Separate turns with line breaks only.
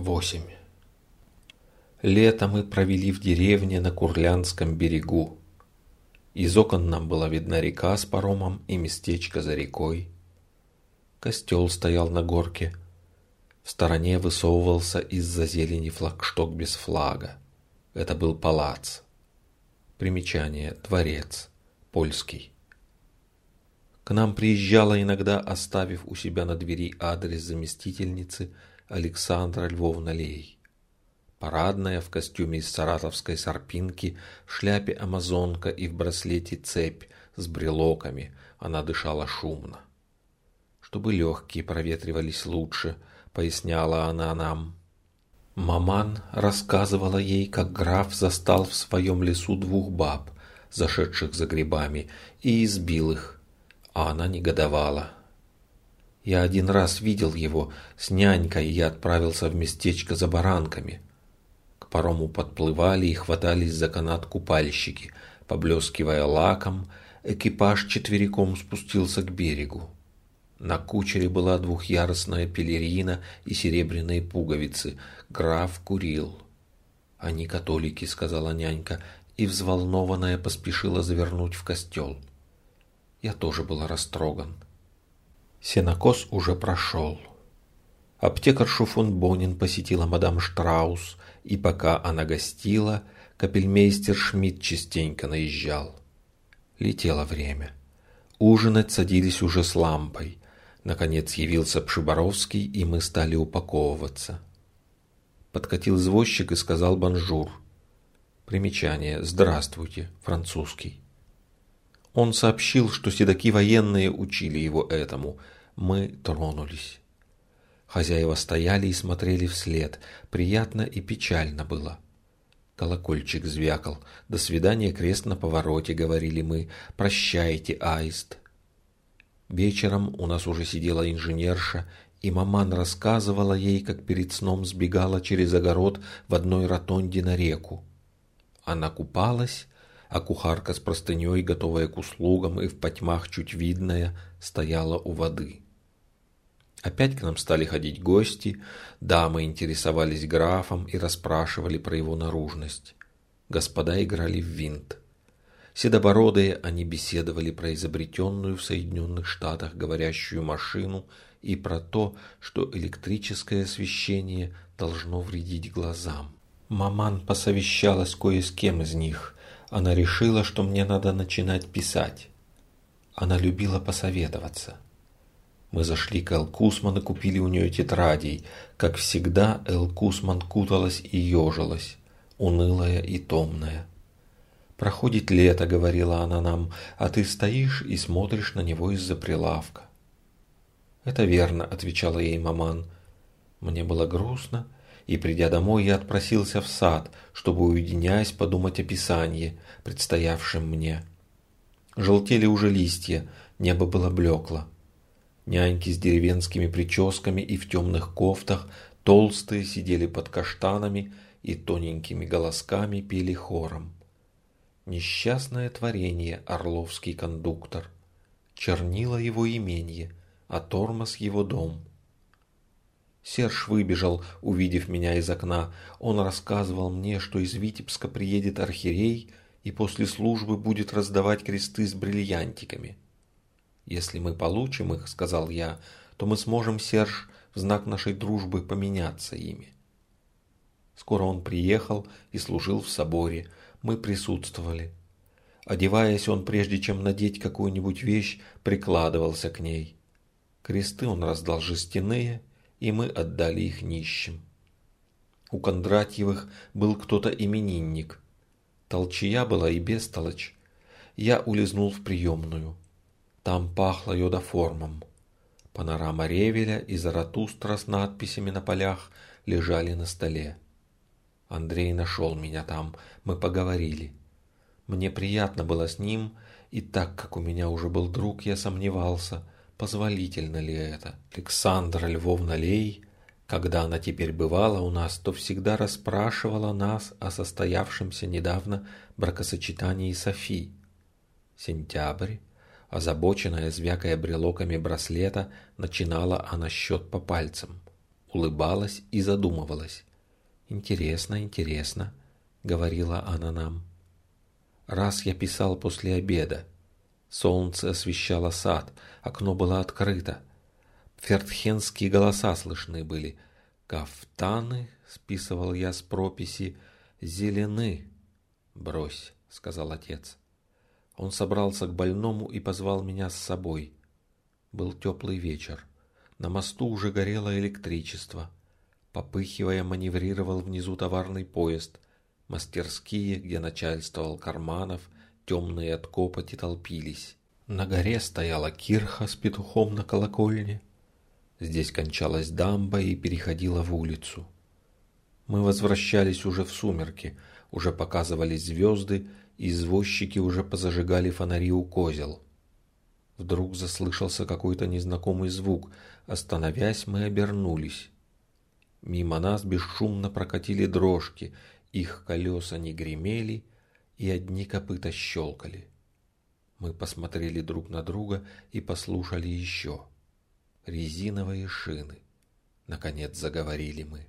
8. Лето мы провели в деревне на Курлянском берегу. Из окон нам была видна река с паромом и местечко за рекой. Костел стоял на горке. В стороне высовывался из-за зелени флагшток без флага. Это был палац. Примечание. Дворец. Польский. К нам приезжала иногда, оставив у себя на двери адрес заместительницы – Александра Львовна Лей. Парадная в костюме из саратовской сарпинки, в шляпе амазонка и в браслете цепь с брелоками, она дышала шумно. Чтобы легкие проветривались лучше, поясняла она нам. Маман рассказывала ей, как граф застал в своем лесу двух баб, зашедших за грибами, и избил их, а она негодовала. Я один раз видел его с нянькой, и я отправился в местечко за баранками. К парому подплывали и хватались за канат купальщики. Поблескивая лаком, экипаж четвериком спустился к берегу. На кучере была двухъярусная пелерина и серебряные пуговицы. Граф курил. «Они католики», — сказала нянька, и взволнованная поспешила завернуть в костел. Я тоже была растроган. Сенокос уже прошел. Аптекаршу фон Бонин посетила мадам Штраус, и пока она гостила, капельмейстер Шмидт частенько наезжал. Летело время. Ужинать садились уже с лампой. Наконец явился Пшиборовский, и мы стали упаковываться. Подкатил извозчик и сказал «bonjour». Примечание «Здравствуйте», французский. Он сообщил, что седоки военные учили его этому. Мы тронулись. Хозяева стояли и смотрели вслед. Приятно и печально было. Колокольчик звякал. «До свидания, крест на повороте», — говорили мы. «Прощайте, аист». Вечером у нас уже сидела инженерша, и маман рассказывала ей, как перед сном сбегала через огород в одной ротонде на реку. Она купалась а кухарка с простыней, готовая к услугам и в потьмах чуть видная, стояла у воды. Опять к нам стали ходить гости, дамы интересовались графом и расспрашивали про его наружность. Господа играли в винт. Седобородые они беседовали про изобретенную в Соединенных Штатах говорящую машину и про то, что электрическое освещение должно вредить глазам. Маман посовещалась кое с кем из них, она решила, что мне надо начинать писать. Она любила посоветоваться. Мы зашли к Эл Кусман и купили у нее тетрадей. Как всегда, Эл Кусман куталась и ежилась, унылая и томная. «Проходит лето», — говорила она нам, — «а ты стоишь и смотришь на него из-за прилавка». «Это верно», — отвечала ей маман. Мне было грустно, — и, придя домой, я отпросился в сад, чтобы, уединяясь, подумать о писании, предстоявшем мне. Желтели уже листья, небо было блекло. Няньки с деревенскими прическами и в темных кофтах, толстые, сидели под каштанами и тоненькими голосками пели хором. Несчастное творение орловский кондуктор. Чернило его именье, а тормоз его дом — Серж выбежал, увидев меня из окна. Он рассказывал мне, что из Витебска приедет архиерей и после службы будет раздавать кресты с бриллиантиками. «Если мы получим их, — сказал я, — то мы сможем, Серж, в знак нашей дружбы поменяться ими». Скоро он приехал и служил в соборе. Мы присутствовали. Одеваясь, он, прежде чем надеть какую-нибудь вещь, прикладывался к ней. Кресты он раздал жестяные, и мы отдали их нищим. У Кондратьевых был кто-то именинник. Толчья была и бестолочь. Я улизнул в приемную. Там пахло йодоформом. Панорама Ревеля и Заратустра с надписями на полях лежали на столе. Андрей нашел меня там, мы поговорили. Мне приятно было с ним, и так как у меня уже был друг, я сомневался – позволительно ли это. Александра Львовна Лей, когда она теперь бывала у нас, то всегда расспрашивала нас о состоявшемся недавно бракосочетании Софи. Сентябрь, озабоченная, звякая брелоками браслета, начинала она счет по пальцам. улыбалась и задумывалась. «Интересно, интересно», — говорила она нам. Раз я писал после обеда. Солнце освещало сад, окно было открыто. Фертхенские голоса слышны были. «Кафтаны», — списывал я с прописи, — «зелены». «Брось», — сказал отец. Он собрался к больному и позвал меня с собой. Был теплый вечер. На мосту уже горело электричество. Попыхивая, маневрировал внизу товарный поезд. Мастерские, где начальствовал Карманов, темные от копоти толпились. На горе стояла кирха с петухом на колокольне. Здесь кончалась дамба и переходила в улицу. Мы возвращались уже в сумерки, уже показывались звезды, и извозчики уже позажигали фонари у козел. Вдруг заслышался какой-то незнакомый звук. Остановясь, мы обернулись. Мимо нас бесшумно прокатили дрожки, их колеса не гремели, и одни копыта щелкали. Мы посмотрели друг на друга и послушали еще. Резиновые шины. Наконец заговорили мы.